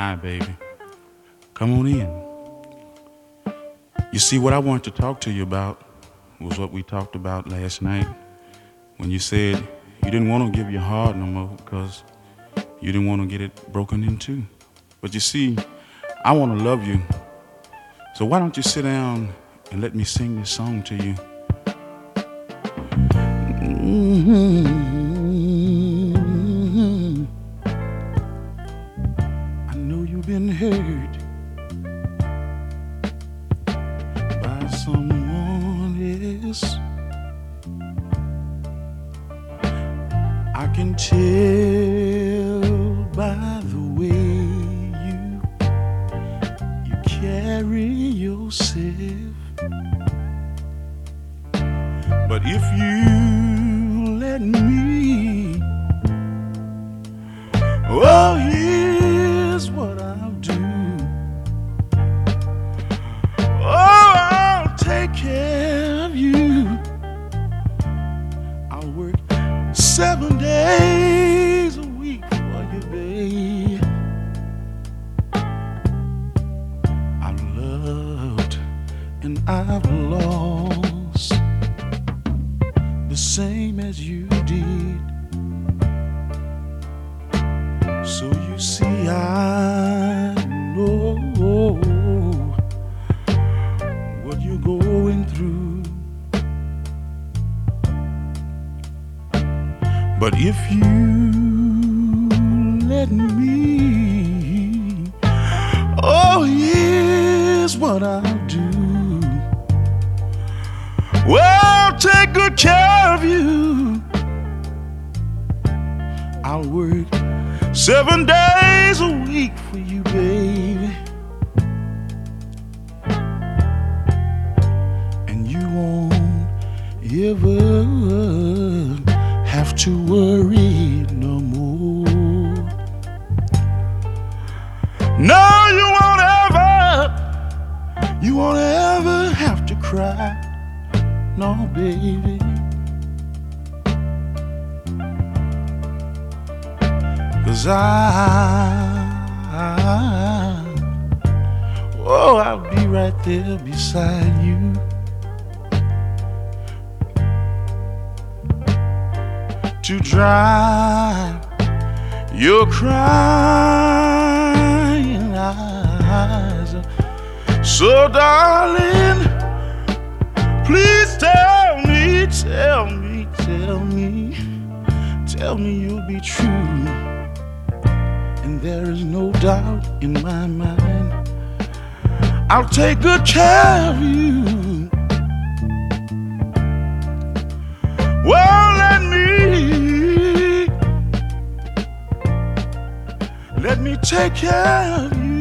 Hi, baby. Come on in. You see, what I wanted to talk to you about was what we talked about last night when you said you didn't want to give your heart no more because you didn't want to get it broken in two. But you see, I want to love you. So why don't you sit down and let me sing this song to you? I know you've been hurt by someone else. I can tell by the way you you carry yourself. But if you let me, care of you. I'll work seven days a week for you, babe. I've loved and I've lost the same as you did. So you see, I going through. But if you let me, oh, here's what I'll do. Well, take good care of you. I'll work seven days a week for you, baby. Have to worry no more. No, you won't ever, you won't ever have to cry. No, baby. Cause I, oh, I'll be right there beside you. To dry your crying eyes. So, darling, please tell me, tell me, tell me, tell me you'll be true. And there is no doubt in my mind, I'll take good care of you. Let me take care of you.